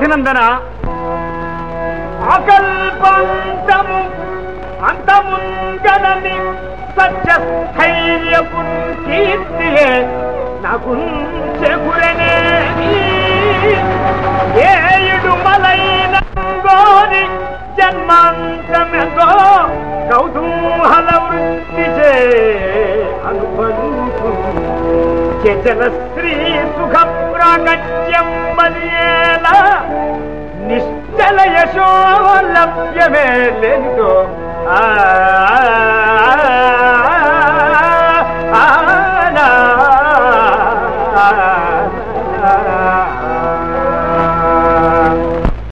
రఘునందన అకల్పంతము అంతముంగనని సత్య కీర్తియే నాకు చెగురనే ఏయుడు మలైన గోరి జన్మాంతమెంతో కౌతూహల వృత్తి చే అనుబంధు. చచల శ్రీ సుఖ ప్రాగత్యం शो लव्ज में लिखो आ